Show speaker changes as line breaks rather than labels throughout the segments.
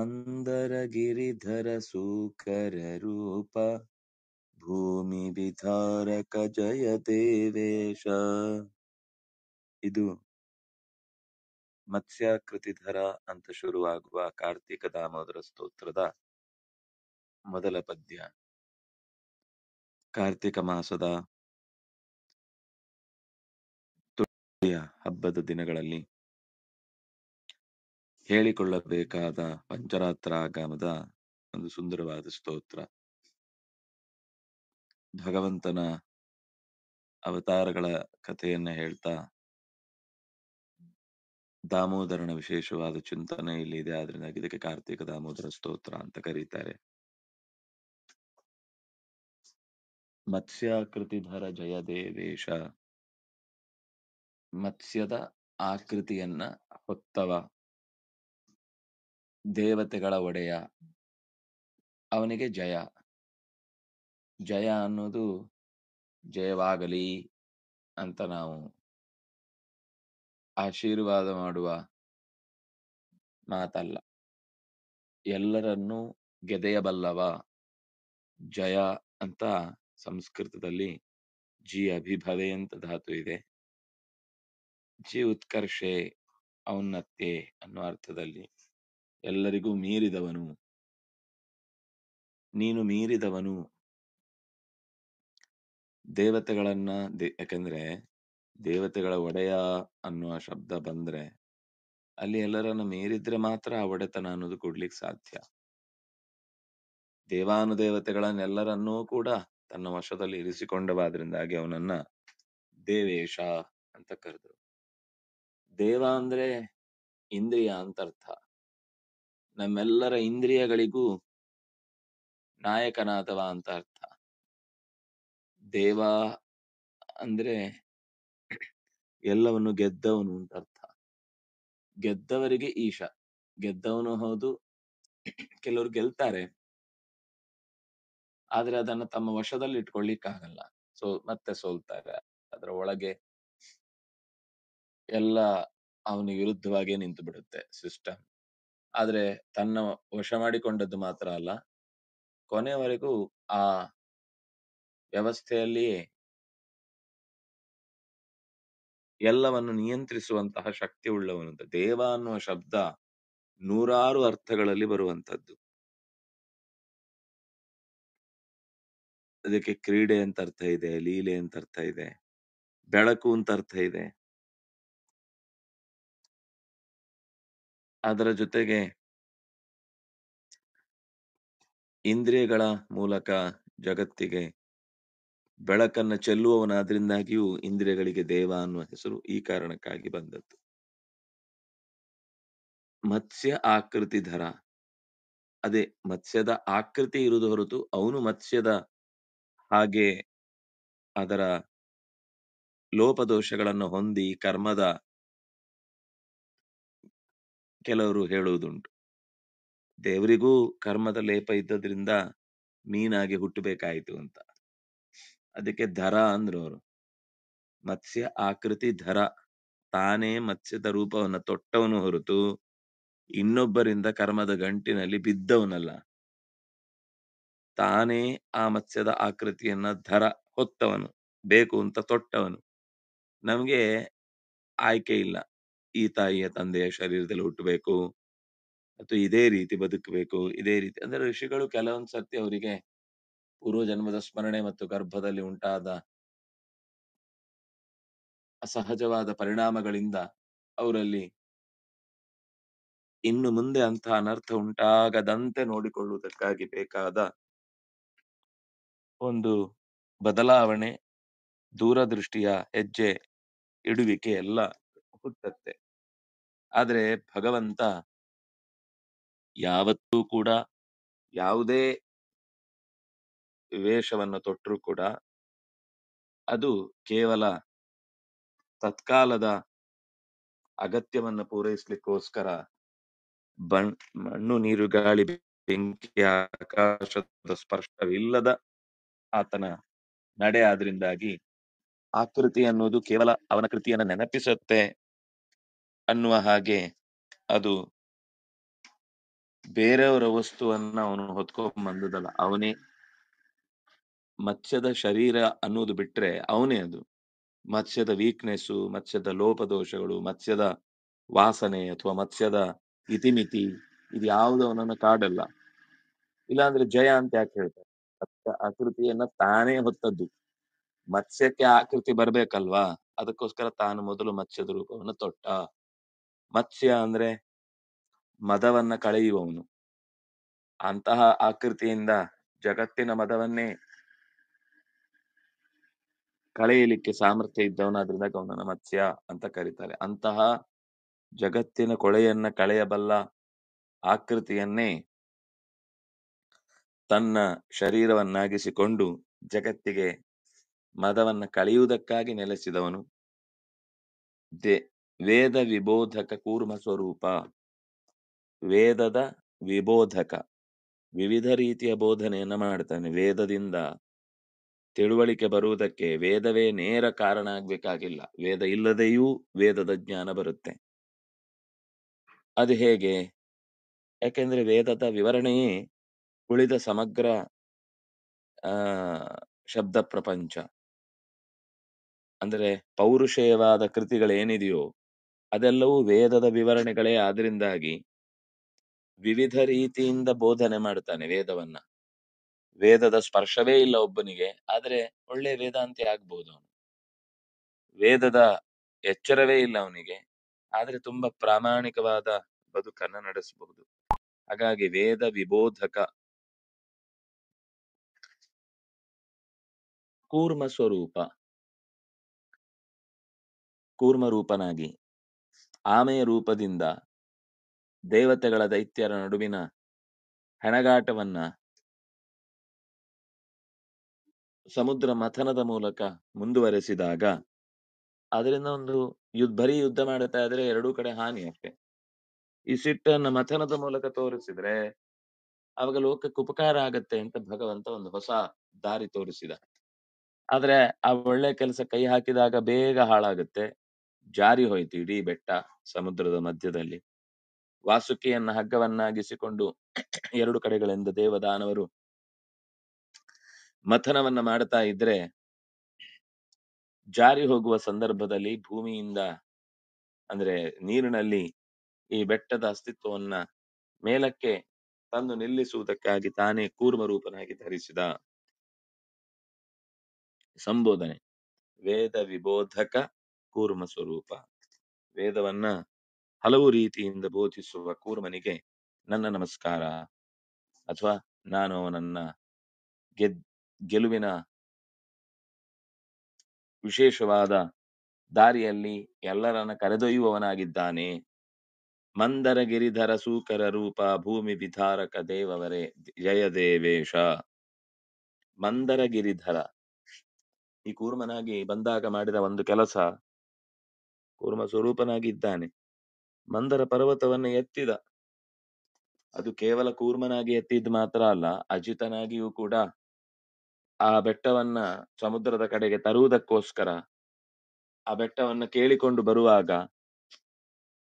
ಮಂದರ ಗಿರಿಧರ ಸೂಕರ ರೂಪ, ಭೂಮಿ ವಿಧಾರಕ ಜಯ ದೇವೇಶ. ಇದು ಮತ್ಸ್ಯಾಕೃತಿಧರ ಅಂತ ಶುರುವಾಗುವ ಕಾರ್ತಿಕ ದಾಮೋದರ ಸ್ತೋತ್ರದ ಮೊದಲ ಪದ್ಯ. ಕಾರ್ತಿಕ ಮಾಸದ ಹಬ್ಬದ ದಿನಗಳಲ್ಲಿ ಹೇಳಿಕೊಳ್ಳಬೇಕಾದ ಪಂಚರಾತ್ರ ಆಗಮದ ಒಂದು ಸುಂದರವಾದ ಸ್ತೋತ್ರ. ಭಗವಂತನ ಅವತಾರಗಳ ಕಥೆಯನ್ನ ಹೇಳ್ತಾ, ದಾಮೋದರನ ವಿಶೇಷವಾದ ಚಿಂತನೆ ಇಲ್ಲಿ ಇದೆ. ಆದ್ರಿಂದ ಇದಕ್ಕೆ ಕಾರ್ತಿಕ ದಾಮೋದರ ಸ್ತೋತ್ರ ಅಂತ ಕರೀತಾರೆ. ಮತ್ಸ್ಯಾಕೃತಿಧರ ಜಯ ದೇವೇಶ. ಮತ್ಸ್ಯದ ಆಕೃತಿಯನ್ನ ಹೊತ್ತವ. ದೇವತೆಗಳ ಒಡೆಯ. ಅವನಿಗೆ ಜಯ. ಜಯ ಅನ್ನೋದು ಜಯವಾಗಲಿ ಅಂತ ನಾವು ಆಶೀರ್ವಾದ ಮಾಡುವ ಮಾತಲ್ಲ. ಎಲ್ಲರನ್ನೂ ಗೆದೆಯಬಲ್ಲವ ಜಯ ಅಂತ ಸಂಸ್ಕೃತದಲ್ಲಿ ಜಿ ಅಭಿಭವೆ ಅಂತ ಧಾತು ಇದೆ. ಜಿ ಉತ್ಕರ್ಷೆ ಔನ್ನತ್ಯೆ ಅನ್ನೋ ಅರ್ಥದಲ್ಲಿ. ಎಲ್ಲರಿಗೂ ಮೀರಿದವನು. ನೀನು ಮೀರಿದವನು. ದೇವತೆಗಳನ್ನ ಯಾಕೆಂದ್ರೆ ದೇವತೆಗಳ ಒಡೆಯ ಅನ್ನುವ ಶಬ್ದ ಬಂದ್ರೆ ಅಲ್ಲಿ ಎಲ್ಲರನ್ನ ಮೀರಿದ್ರೆ ಮಾತ್ರ ಆ ಒಡೆತನ ಅನ್ನೋದು ಕೊಡ್ಲಿಕ್ಕೆ ಸಾಧ್ಯ. ದೇವಾನುದೇವತೆಗಳನ್ನೆಲ್ಲರನ್ನೂ ಕೂಡ ತನ್ನ ವಶದಲ್ಲಿ ಇರಿಸಿಕೊಂಡವಾದ್ರಿಂದಾಗಿ ಅವನನ್ನ ದೇವೇಶ ಅಂತ ಕರೆದ್ರು. ದೇವ ಅಂದ್ರೆ ಇಂದ್ರಿಯ ಅಂತ ಅರ್ಥ ನಮ್ಮೆಲ್ಲರ ಇಂದ್ರಿಯಗಳಿಗೂ ನಾಯಕನಾದವ ಅಂತ ಅರ್ಥ. ದೇವ ಅಂದ್ರೆ ಎಲ್ಲವನ್ನು ಗೆದ್ದವನು ಅಂತ ಅರ್ಥ. ಗೆದ್ದವರಿಗೆ ಈಶ. ಗೆದ್ದವನು ಹೌದು, ಕೆಲವರು ಗೆಲ್ತಾರೆ. ಆದ್ರೆ ಅದನ್ನ ತಮ್ಮ ವಶದಲ್ಲಿ ಇಟ್ಕೊಳ್ಳಿಕ್ಕಾಗಲ್ಲ. ಸೋ, ಮತ್ತೆ ಸೋಲ್ತಾರೆ. ಅದರ ಒಳಗೆ ಎಲ್ಲ ಅವನಿಗೆ ವಿರುದ್ಧವಾಗಿ ನಿಂತು ಬಿಡುತ್ತೆ ಸಿಸ್ಟಮ್ ಆದ್ರೆ ತನ್ನ ವಶ ಮಾಡಿಕೊಂಡದ್ದು ಮಾತ್ರ ಅಲ್ಲ. ಕೊನೆಯವರೆಗೂ ಆ ವ್ಯವಸ್ಥೆಯಲ್ಲಿಯೇ ಎಲ್ಲವನ್ನು ನಿಯಂತ್ರಿಸುವಂತಹ ಶಕ್ತಿ ಉಳ್ಳವನು ದೇವ ಅನ್ನುವ ಶಬ್ದ ನೂರಾರು ಅರ್ಥಗಳಲ್ಲಿ ಬರುವಂತದ್ದು ಅದಕ್ಕೆ ಕ್ರೀಡೆ ಅಂತ ಅರ್ಥ ಇದೆ, ಲೀಲೆ ಅಂತ ಅರ್ಥ ಇದೆ, ಬೆಳಕು ಅಂತ ಅರ್ಥ ಇದೆ. ಅದರ ಜೊತೆಗೆ ಇಂದ್ರಿಯಗಳ ಮೂಲಕ ಜಗತ್ತಿಗೆ ಬೆಳಕನ್ನ ಚೆಲ್ಲುವವನಾದ್ರಿಂದಾಗಿಯೂ ಇಂದ್ರಿಯಗಳಿಗೆ ದೇವ ಅನ್ನುವ ಹೆಸರು ಈ ಕಾರಣಕ್ಕಾಗಿ ಬಂದದ್ದು. ಮತ್ಸ್ಯ ಆಕೃತಿ ಧರ. ಅದೇ ಮತ್ಸ್ಯದ ಆಕೃತಿ ಇರುವುದು ಹೊರತು ಅವನು ಮತ್ಸ್ಯದ ಹಾಗೆ ಅದರ ಲೋಪದೋಷಗಳನ್ನು ಹೊಂದಿ ಕರ್ಮದ ಕೆಲವರು ಹೇಳುವುದುಂಟು. ದೇವರಿಗೂ ಕರ್ಮದ ಲೇಪ ಇದ್ದದ್ರಿಂದ ಮೀನಾಗಿ ಹುಟ್ಟಬೇಕಾಯಿತು ಅಂತ. ಅದಕ್ಕೆ ಧರ ಅಂದ್ರು ಅವರು ಮತ್ಸ್ಯ ಆಕೃತಿ ಧರ. ತಾನೇ ಮತ್ಸ್ಯದ ರೂಪವನ್ನ ತೊಟ್ಟವನು ಹೊರತು ಇನ್ನೊಬ್ಬರಿಂದ ಕರ್ಮದ ಗಂಟಿನಲ್ಲಿ ಬಿದ್ದವನಲ್ಲ. ತಾನೇ ಆ ಮತ್ಸ್ಯದ ಆಕೃತಿಯನ್ನ ಧರ ಹೊತ್ತವನು. ಬೇಕು ಅಂತ ತೊಟ್ಟವನು. ನಮ್ಗೆ ಆಯ್ಕೆ ಇಲ್ಲ. ಈ ತಾಯಿಯ ತಂದೆಯ ಶರೀರದಲ್ಲಿ ಹುಟ್ಟಬೇಕು. ಮತ್ತು ಇದೇ ರೀತಿ ಬದುಕಬೇಕು, ಇದೇ ರೀತಿ. ಅಂದ್ರೆ ಋಷಿಗಳು ಕೆಲವೊಂದ್ ಸತಿ ಅವರಿಗೆ ಪೂರ್ವ ಜನ್ಮದ ಸ್ಮರಣೆ ಮತ್ತು ಗರ್ಭದಲ್ಲಿ ಉಂಟಾದ ಅಸಹಜವಾದ ಪರಿಣಾಮಗಳಿಂದ ಅವರಲ್ಲಿ ಇನ್ನು ಮುಂದೆ ಅಂತಹ ಅನರ್ಥ ಉಂಟಾಗದಂತೆ ನೋಡಿಕೊಳ್ಳುವುದಕ್ಕಾಗಿ ಬೇಕಾದ ಒಂದು ಬದಲಾವಣೆ, ದೂರದೃಷ್ಟಿಯ ಹೆಜ್ಜೆ, ಇಡುವಿಕೆ ಎಲ್ಲ ಹುಟ್ಟತ್ತೆ. ಆದ್ರೆ ಭಗವಂತ ಯಾವತ್ತೂ ಕೂಡ ಯಾವುದೇ ವೇಷವನ್ನು ತೊಟ್ಟರೂ ಕೂಡ ಅದು ಕೇವಲ ತತ್ಕಾಲದ ಅಗತ್ಯವನ್ನು ಪೂರೈಸಲಿಕ್ಕೋಸ್ಕರ ಬಣ್, ಮಣ್ಣು, ನೀರು, ಗಾಳಿ, ಬೆಂಕಿ, ಆಕಾಶದ ಸ್ಪರ್ಶವಿಲ್ಲದ ಆತನ ನಡೆ ಆದ್ರಿಂದಾಗಿ ಆಕೃತಿ ಅನ್ನೋದು ಕೇವಲ ಅವನ ಕೃತಿಯನ್ನ ನೆನಪಿಸುತ್ತೆ. ಅನ್ನುವ ಹಾಗೆ ಅದು ಬೇರೆಯವರ ವಸ್ತುವನ್ನ ಅವನು ಹೊತ್ಕೊಂಡ್ ಬಂದದಲ್ಲ ಅವನೇ ಮತ್ಸ್ಯದ ಶರೀರ ಅನ್ನೋದು ಬಿಟ್ರೆ ಅವನೇ ಅದು. ಮತ್ಸ್ಯದ ವೀಕ್ನೆಸ್ಸು ಮತ್ಸ್ಯದ ಲೋಪದೋಷಗಳು, ಮತ್ಸ್ಯದ ವಾಸನೆ ಅಥವಾ ಮತ್ಸ್ಯದ ಇತಿಮಿತಿ, ಇದು ಯಾವುದು ಅವನನ್ನು ಕಾಡಲ್ಲ. ಇಲ್ಲಾಂದ್ರೆ ಜಯ ಅಂತ ಯಾಕೆ ಹೇಳ್ತಾರೆ? ಆಕೃತಿಯನ್ನ ತಾನೇ ಹೊತ್ತದ್ದು. ಮತ್ಸ್ಯಕ್ಕೆ ಆಕೃತಿ ಬರ್ಬೇಕಲ್ವಾ? ಅದಕ್ಕೋಸ್ಕರ ತಾನು ಮೊದಲು ಮತ್ಸ್ಯದ ರೂಪವನ್ನು ತೊಟ್ಟ. ಮತ್ಸ್ಯ ಅಂದ್ರೆ ಮದವನ್ನ ಕಳೆಯುವವನು. ಅಂತಹ ಆಕೃತಿಯಿಂದ ಜಗತ್ತಿನ ಮದವನ್ನೇ ಕಳೆಯಲಿಕ್ಕೆ ಸಾಮರ್ಥ್ಯ ಇದ್ದವನಾದ್ರಿಂದ ಗೌನನ ಮತ್ಸ್ಯ ಅಂತ ಕರೀತಾರೆ. ಅಂತಹ ಜಗತ್ತಿನ ಕೊಳೆಯನ್ನ ಕಳೆಯಬಲ್ಲ ಆಕೃತಿಯನ್ನೇ ತನ್ನ ಶರೀರವನ್ನಾಗಿಸಿಕೊಂಡು ಜಗತ್ತಿಗೆ ಮದವನ್ನ ಕಳೆಯುವುದಕ್ಕಾಗಿ ನೆಲೆಸಿದವನು. ದೇ ವೇದ ವಿಬೋಧಕ ಕೂರ್ಮ ಸ್ವರೂಪ. ವೇದದ ವಿಬೋಧಕ. ವಿವಿಧ ರೀತಿಯ ಬೋಧನೆಯನ್ನ ಮಾಡ್ತಾನೆ ವೇದದಿಂದ. ತಿಳುವಳಿಕೆ ಬರುವುದಕ್ಕೆ ವೇದವೇ ನೇರ ಕಾರಣ ಆಗ್ಬೇಕಾಗಿಲ್ಲ. ವೇದ ಇಲ್ಲದೆಯೂ ವೇದದ ಜ್ಞಾನ ಬರುತ್ತೆ. ಅದು ಹೇಗೆ? ಯಾಕೆಂದ್ರೆ ವೇದದ ವಿವರಣೆಯೇ ಉಳಿದ ಸಮಗ್ರ, ಆ, ಶಬ್ದ ಪ್ರಪಂಚ. ಅಂದ್ರೆ ಪೌರುಷೇಯವಾದ ಕೃತಿಗಳೇನಿದೆಯೋ ಅದೆಲ್ಲವೂ ವೇದದ ವಿವರಣೆಗಳೇ ಆದ್ರಿಂದಾಗಿ ವಿವಿಧ ರೀತಿಯಿಂದ ಬೋಧನೆ ಮಾಡ್ತಾನೆ ವೇದವನ್ನ. ವೇದದ ಸ್ಪರ್ಶವೇ ಇಲ್ಲ ಒಬ್ಬನಿಗೆ, ಆದ್ರೆ ಒಳ್ಳೆ ವೇದಾಂತಿ ಆಗ್ಬೋದು ಅವನು. ವೇದದ ಎಚ್ಚರವೇ ಇಲ್ಲ ಅವನಿಗೆ, ಆದ್ರೆ ತುಂಬಾ ಪ್ರಾಮಾಣಿಕವಾದ ಬದುಕನ್ನ ನಡೆಸಬಹುದು ಹಾಗಾಗಿ ವೇದ ವಿಬೋಧಕ. ಕೂರ್ಮ ಸ್ವರೂಪ. ಕೂರ್ಮ ರೂಪನಾಗಿ. ಆಮೆಯ ರೂಪದಿಂದ ದೇವತೆಗಳ ದೈತ್ಯರ ನಡುವಿನ ಹೆಣಗಾಟವನ್ನ ಸಮುದ್ರ ಮಥನದ ಮೂಲಕ ಮುಂದುವರೆಸಿದಾಗ ಅದರಿಂದ ಒಂದು ಯುದ್ಧ, ಬರೀ ಯುದ್ಧ ಮಾಡುತ್ತಾ ಇದ್ರೆ ಎರಡೂ ಕಡೆ ಹಾನಿ ಅಷ್ಟೇ. ಈ ಸಿಟ್ಟನ್ನ ಮಥನದ ಮೂಲಕ ತೋರಿಸಿದ್ರೆ ಅವಾಗ ಲೋಕಕ್ಕೆ ಉಪಕಾರ ಆಗತ್ತೆ ಅಂತ ಭಗವಂತ ಒಂದು ಹೊಸ ದಾರಿ ತೋರಿಸಿದ. ಆದ್ರೆ ಆ ಒಳ್ಳೆ ಕೆಲಸ ಕೈ ಹಾಕಿದಾಗ ಬೇಗ ಹಾಳಾಗುತ್ತೆ. ಜಾರಿ ಹೋಯಿತು ಇಡೀ ಬೆಟ್ಟ ಸಮುದ್ರದ ಮಧ್ಯದಲ್ಲಿ. ವಾಸುಕಿಯನ್ನ ಹಗ್ಗವನ್ನಾಗಿಸಿಕೊಂಡು ಎರಡು ಕಡೆಗಳಿಂದ ದೇವದಾನವರು ಮಥನವನ್ನ ಮಾಡ್ತಾ ಇದ್ರೆ ಜಾರಿ ಹೋಗುವ ಸಂದರ್ಭದಲ್ಲಿ ಭೂಮಿಯಿಂದ ಅಂದ್ರೆ ನೀರಿನಲ್ಲಿ ಈ ಬೆಟ್ಟದ ಅಸ್ತಿತ್ವವನ್ನ ಮೇಲಕ್ಕೆ ತಂದು ನಿಲ್ಲಿಸುವುದಕ್ಕಾಗಿ ತಾನೇ ಕೂರ್ಮ ರೂಪನಾಗಿ ಧರಿಸಿದ ಸಂಬೋಧನೆ. ವೇದ ವಿಬೋಧಕ ಕೂರ್ಮ ಸ್ವರೂಪ. ವೇದವನ್ನ ಹಲವು ರೀತಿಯಿಂದ ಬೋಧಿಸುವ ಕೂರ್ಮನಿಗೆ ನನ್ನ ನಮಸ್ಕಾರ. ಅಥವಾ ನಾನು ಅವನನ್ನ ಗೆದ್, ಗೆಲುವಿನ ವಿಶೇಷವಾದ ದಾರಿಯಲ್ಲಿ ಎಲ್ಲರನ್ನ ಕರೆದೊಯ್ಯುವವನಾಗಿದ್ದಾನೆ. ಮಂದರ ಗಿರಿಧರ ಸೂಕರ ರೂಪ ಭೂಮಿ ವಿಧಾರಕ ದೇವವರೇ, ಜಯ ದೇವೇಶ. ಮಂದರ ಗಿರಿಧರ ಈ ಕೂರ್ಮನಾಗಿ ಬಂದಾಗ ಮಾಡಿದ ಒಂದು ಕೆಲಸ ಕೂರ್ಮ ಸ್ವರೂಪನಾಗಿದ್ದಾನೆ. ಮಂದರ ಪರ್ವತವನ್ನ ಎತ್ತಿದ. ಅದು ಕೇವಲ ಕೂರ್ಮನಾಗಿ ಎತ್ತಿದ್ ಮಾತ್ರ ಅಲ್ಲ, ಅಜಿತನಾಗಿಯೂ ಕೂಡ ಆ ಬೆಟ್ಟವನ್ನ ಸಮುದ್ರದ ಕಡೆಗೆ ತರುವುದಕ್ಕೋಸ್ಕರ ಆ ಬೆಟ್ಟವನ್ನ ಕೇಳಿಕೊಂಡು ಬರುವಾಗ,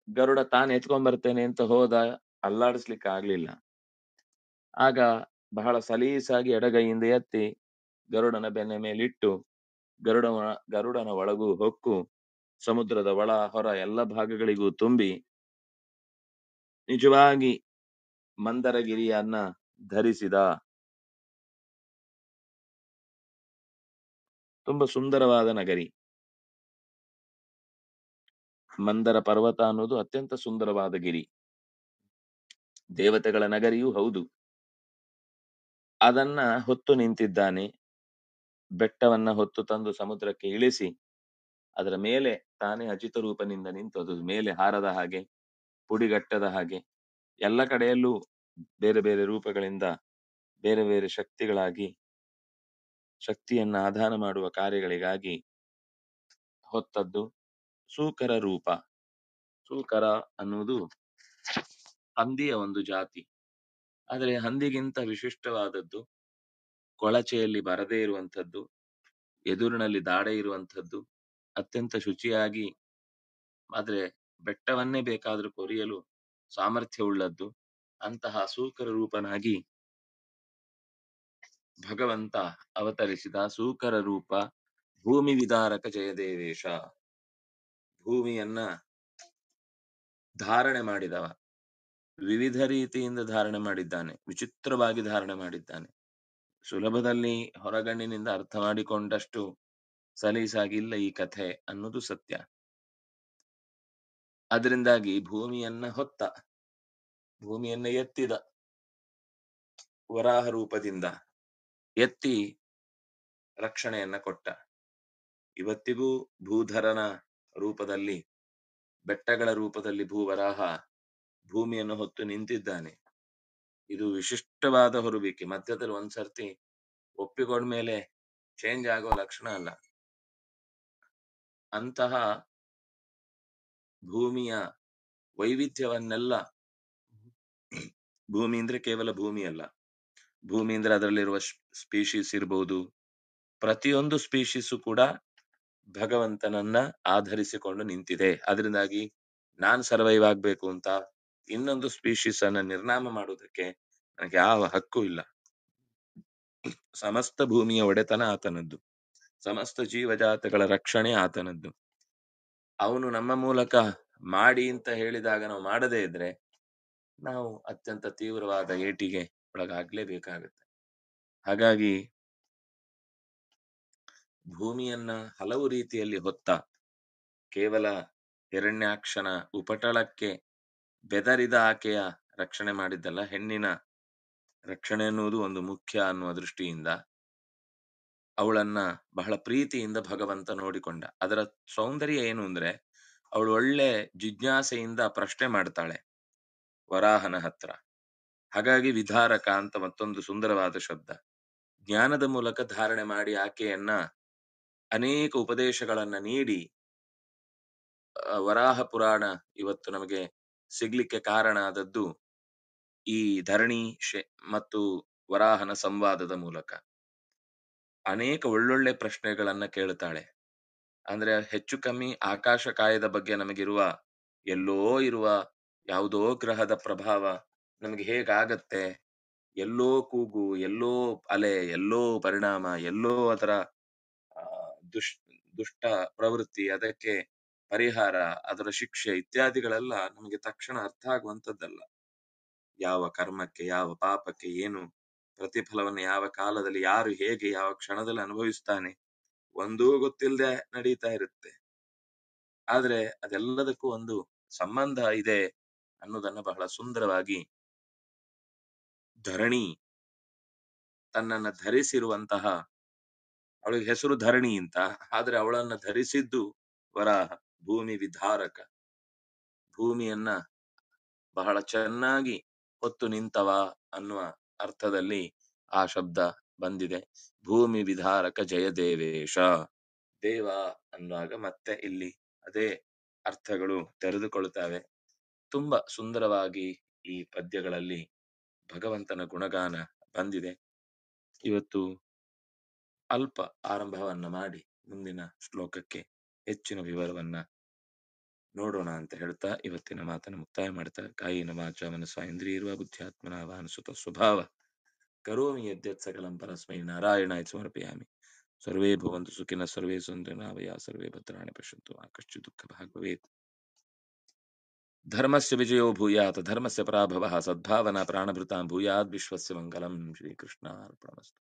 ಗರುಡ ತಾನು ಎತ್ಕೊಂಡ್ ಬರ್ತೇನೆ ಅಂತ ಹೋದ ಅಲ್ಲಾಡಿಸ್ಲಿಕ್ಕೆ ಆಗ್ಲಿಲ್ಲ. ಆಗ ಬಹಳ ಸಲೀಸಾಗಿ ಎಡಗೈಯಿಂದ ಎತ್ತಿ ಗರುಡನ ಬೆನ್ನ ಮೇಲಿಟ್ಟು ಗರುಡ ಗರುಡನ ಒಳಗೂ ಹೊಕ್ಕು ಸಮುದ್ರದ ಒಳ, ಹೊರ ಎಲ್ಲ ಭಾಗಗಳಿಗೂ ತುಂಬಿ ನಿಜವಾಗಿ ಮಂದರಗಿರಿಯನ್ನ ಧರಿಸಿದ ತುಂಬಾ ಸುಂದರವಾದ ನಗರಿ. ಮಂದರ ಪರ್ವತ ಅನ್ನೋದು ಅತ್ಯಂತ ಸುಂದರವಾದ ಗಿರಿ. ದೇವತೆಗಳ ನಗರಿಯೂ ಹೌದು. ಅದನ್ನ ಹೊತ್ತು ನಿಂತಿದ್ದಾನೆ. ಬೆಟ್ಟವನ್ನ ಹೊತ್ತು ತಂದು ಸಮುದ್ರಕ್ಕೆ ಇಳಿಸಿ ಅದರ ಮೇಲೆ ತಾನೇ ಅಜಿತ ರೂಪನಿಂದ ನಿಂತು ಅದು ಮೇಲೆ ಹಾರದ ಹಾಗೆ, ಪುಡಿಗಟ್ಟದ ಹಾಗೆ, ಎಲ್ಲ ಕಡೆಯಲ್ಲೂ ಬೇರೆ ಬೇರೆ ರೂಪಗಳಿಂದ ಬೇರೆ ಬೇರೆ ಶಕ್ತಿಗಳಾಗಿ, ಶಕ್ತಿಯನ್ನ ಆಧಾನ ಮಾಡುವ ಕಾರ್ಯಗಳಿಗಾಗಿ ಹೊತ್ತದ್ದು ಸೂಕರ ರೂಪ. ಸೂಕರ ಅನ್ನುವುದು ಹಂದಿಯ ಒಂದು ಜಾತಿ. ಆದರೆ ಹಂದಿಗಿಂತ ವಿಶಿಷ್ಟವಾದದ್ದು ಕೊಳಚೆಯಲ್ಲಿ ಬರದೇ ಇರುವಂಥದ್ದು, ಎದುರಿನಲ್ಲಿ ದಾಡೆ ಇರುವಂಥದ್ದು ಅತ್ಯಂತ ಶುಚಿಯಾಗಿ ಆದ್ರೆ ಬೆಟ್ಟವನ್ನೇ ಬೇಕಾದರೂ ಕೊರಿಯಲು ಸಾಮರ್ಥ್ಯವುಳ್ಳದ್ದು. ಅಂತಹ ಸೂಕರ ರೂಪನಾಗಿ ಭಗವಂತ ಅವತರಿಸಿದ ಸೂಕರ ರೂಪ ಭೂಮಿ ವಿದಾರಕ ಜಯದೇವೇಶ. ಭೂಮಿಯನ್ನ ಧಾರಣೆ ಮಾಡಿದವ. ವಿವಿಧ ರೀತಿಯಿಂದ ಧಾರಣೆ ಮಾಡಿದ್ದಾನೆ. ವಿಚಿತ್ರವಾಗಿ ಧಾರಣೆ ಮಾಡಿದ್ದಾನೆ. ಸುಲಭದಲ್ಲಿ ಹೊರಗಣ್ಣಿನಿಂದ ಅರ್ಥ ಮಾಡಿಕೊಂಡಷ್ಟು ಸಲೀಸಾಗಿಲ್ಲ ಈ ಕಥೆ ಅನ್ನೋದು ಸತ್ಯ. ಅದರಿಂದಾಗಿ ಭೂಮಿಯನ್ನ ಹೊತ್ತ, ಭೂಮಿಯನ್ನ ಎತ್ತಿದ. ವರಾಹ ರೂಪದಿಂದ ಎತ್ತಿ ರಕ್ಷಣೆಯನ್ನ ಕೊಟ್ಟ. ಇವತ್ತಿಗೂ ಭೂಧರನ ರೂಪದಲ್ಲಿ, ಬೆಟ್ಟಗಳ ರೂಪದಲ್ಲಿ ಭೂವರಾಹ ಭೂಮಿಯನ್ನು ಹೊತ್ತು ನಿಂತಿದ್ದಾನೆ. ಇದು ವಿಶಿಷ್ಟವಾದ ಹೊರುವಿಕೆ ಮಧ್ಯದಲ್ಲಿ ಒಂದ್ಸರ್ತಿ ಒಪ್ಪಿಕೊಂಡ್ಮೇಲೆ ಚೇಂಜ್ ಆಗೋ ಲಕ್ಷಣ ಅಲ್ಲ. ಅಂತಹ ಭೂಮಿಯ ವೈವಿಧ್ಯವನ್ನೆಲ್ಲ ಭೂಮಿ ಅಂದ್ರೆ ಕೇವಲ ಭೂಮಿ ಅಲ್ಲ. ಭೂಮಿ ಅಂದ್ರೆ ಅದರಲ್ಲಿರುವ ಸ್ಪೀಶೀಸ್ ಇರ್ಬೋದು. ಪ್ರತಿಯೊಂದು ಸ್ಪೀಶೀಸು ಕೂಡ ಭಗವಂತನನ್ನ ಆಧರಿಸಿಕೊಂಡು ನಿಂತಿದೆ. ಅದರಿಂದಾಗಿ ನಾನ್ ಸರ್ವೈವ್ ಆಗ್ಬೇಕು ಅಂತ ಇನ್ನೊಂದು ಸ್ಪೀಶೀಸ್ ಅನ್ನ ನಿರ್ನಾಮ ಮಾಡುವುದಕ್ಕೆ ನನಗೆ ಯಾವ ಹಕ್ಕು ಇಲ್ಲ. ಸಮಸ್ತ ಭೂಮಿಯ ಒಡೆತನ ಆತನದ್ದು. ಸಮಸ್ತ ಜೀವಜಾತಗಳ ರಕ್ಷಣೆ ಆತನದ್ದು. ಅವನು ನಮ್ಮ ಮೂಲಕ ಮಾಡಿ ಅಂತ ಹೇಳಿದಾಗ ನಾವು ಮಾಡದೇ ಇದ್ರೆ ನಾವು ಅತ್ಯಂತ ತೀವ್ರವಾದ ಏಟಿಗೆ ಒಳಗಾಗ್ಲೇಬೇಕಾಗುತ್ತೆ. ಹಾಗಾಗಿ ಭೂಮಿಯನ್ನ ಹಲವು ರೀತಿಯಲ್ಲಿ ಹೊತ್ತ ಕೇವಲ ಹಿರಣ್ಯಾಕ್ಷನ ಉಪಟಳಕ್ಕೆ ಬೆದರಿದ ಆಕೆಯ ರಕ್ಷಣೆ ಮಾಡಿದ್ದಲ್ಲ, ಹೆಣ್ಣಿನ ರಕ್ಷಣೆ ಅನ್ನುವುದು ಒಂದು ಮುಖ್ಯ ಅನ್ನುವ ದೃಷ್ಟಿಯಿಂದ ಅವಳನ್ನ ಬಹಳ ಪ್ರೀತಿಯಿಂದ ಭಗವಂತ ನೋಡಿಕೊಂಡ. ಅದರ ಸೌಂದರ್ಯ ಏನು ಅಂದ್ರೆ, ಅವಳು ಒಳ್ಳೆ ಜಿಜ್ಞಾಸೆಯಿಂದ ಪ್ರಶ್ನೆ ಮಾಡ್ತಾಳೆ, ವರಾಹನ ಹತ್ರ. ಹಾಗಾಗಿ ವಿಧಾರಕ ಅಂತ ಮತ್ತೊಂದು ಸುಂದರವಾದ ಶಬ್ದ. ಜ್ಞಾನದ ಮೂಲಕ ಧಾರಣೆ ಮಾಡಿ ಆಕೆಯನ್ನ ಅನೇಕ ಉಪದೇಶಗಳನ್ನ ನೀಡಿ ವರಾಹ ಪುರಾಣ ಇವತ್ತು ನಮಗೆ ಸಿಗ್ಲಿಕ್ಕೆ ಕಾರಣ ಆದದ್ದು ಈ ಧರಣಿ ಮತ್ತು ವರಾಹನ ಸಂವಾದದ ಮೂಲಕ. ಅನೇಕ ಒಳ್ಳೊಳ್ಳೆ ಪ್ರಶ್ನೆಗಳನ್ನ ಕೇಳ್ತಾಳೆ. ಅಂದ್ರೆ ಹೆಚ್ಚು ಕಮ್ಮಿ ಆಕಾಶ ಕಾಯದ ಬಗ್ಗೆ ನಮಗಿರುವ ಎಲ್ಲೋ ಇರುವ ಯಾವುದೋ ಗ್ರಹದ ಪ್ರಭಾವ ನಮಗೆ ಹೇಗಾಗತ್ತೆ? ಎಲ್ಲೋ ಕೂಗು, ಎಲ್ಲೋ ಅಲೆ, ಎಲ್ಲೋ ಪರಿಣಾಮ, ಎಲ್ಲೋ ಅದರ ದುಷ್, ದುಷ್ಟ ಪ್ರವೃತ್ತಿ, ಅದಕ್ಕೆ ಪರಿಹಾರ, ಅದರ ಶಿಕ್ಷೆ ಇತ್ಯಾದಿಗಳೆಲ್ಲ ನಮಗೆ ತಕ್ಷಣ ಅರ್ಥ ಆಗುವಂತದ್ದಲ್ಲ ಯಾವ ಕರ್ಮಕ್ಕೆ, ಯಾವ ಪಾಪಕ್ಕೆ, ಏನು ಪ್ರತಿಫಲವನ್ನು ಯಾವ ಕಾಲದಲ್ಲಿ ಯಾರು ಹೇಗೆ ಯಾವ ಕ್ಷಣದಲ್ಲಿ ಅನುಭವಿಸ್ತಾನೆ ಒಂದೂ ಗೊತ್ತಿಲ್ಲದೆ ನಡೀತಾ ಇರುತ್ತೆ. ಆದ್ರೆ ಅದೆಲ್ಲದಕ್ಕೂ ಒಂದು ಸಂಬಂಧ ಇದೆ ಅನ್ನೋದನ್ನ ಬಹಳ ಸುಂದರವಾಗಿ ಧರಣಿ ತನ್ನನ್ನ ಧರಿಸಿರುವಂತಹ, ಅವಳಿಗೆ ಹೆಸರು ಧರಣಿ ಅಂತ, ಆದ್ರೆ ಅವಳನ್ನ ಧರಿಸಿದ್ದು ವರಾಹ ಭೂಮಿ ವಿಧಾರಕ. ಭೂಮಿಯನ್ನ ಬಹಳ ಚೆನ್ನಾಗಿ ಹೊತ್ತು ನಿಂತವ ಅನ್ನುವ ಅರ್ಥದಲ್ಲಿ ಆ ಶಬ್ದ ಬಂದಿದೆ. ಭೂಮಿ ವಿಧಾರಕ ಜಯದೇವೇಶ ದೇವ ಅನ್ನುವಾಗ ಮತ್ತೆ ಇಲ್ಲಿ ಅದೇ ಅರ್ಥಗಳು ತೆರೆದುಕೊಳ್ತವೆ. ತುಂಬಾ ಸುಂದರವಾಗಿ ಈ ಪದ್ಯಗಳಲ್ಲಿ ಭಗವಂತನ ಗುಣಗಾನ ಬಂದಿದೆ. ಇವತ್ತು ಅಲ್ಪ ಆರಂಭವನ್ನ ಮಾಡಿ ಮುಂದಿನ ಶ್ಲೋಕಕ್ಕೆ ಹೆಚ್ಚಿನ ವಿವರವನ್ನ ನೋಡೋಣ ಅಂತ ಹೇಳ್ತಾ ಇವತ್ತಿನ ಮಾತನ್ನು ಮುಕ್ತಾಯ ಮಾಡ್ತಾ ಕಾಯಿನ ವಾಚ ಮನಸ್ಸ ಇಂದ್ರಿಯರ್ವ ಬುದ್ಧ್ಯಾತ್ಮನ ವಾನುಸುತ ಸ್ವಭಾವ ಕರೋಮಿ ಯದ್ಯತ್ ಸಕಲಂ ಪರಸ್ಮೈ ನಾರಾಯಣಾಯ ಸಮರ್ಪಯಾಮಿ ಸರ್ವೇ ಭವಂತು ಸುಖಿನ ಸರ್ವೇ ಸಂತು ನಾವಯ ಸರ್ವೇ ಭದ್ರಾಣಿ ಪಶ್ಯಂತು ಮಾ ಕಶ್ಚಿತ್ ದುಃಖ ಭಾಗ್ ಭವೇತ್ ಧರ್ಮಸ್ಯ ವಿಜಯೋ ಭೂಯಾತ್ ಧರ್ಮಸ್ಯ ಪರಾಭವಃ ಸದ್ಭಾವನಾ ಪ್ರಾಣಭೃತಾಂ ಭೂಯಾದ್ ವಿಶ್ವಸ್ಯ ಮಂಗಲಂ ಶ್ರೀಕೃಷ್ಣಾರ್ಪಣಮಸ್ತು